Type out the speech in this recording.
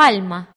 Palma.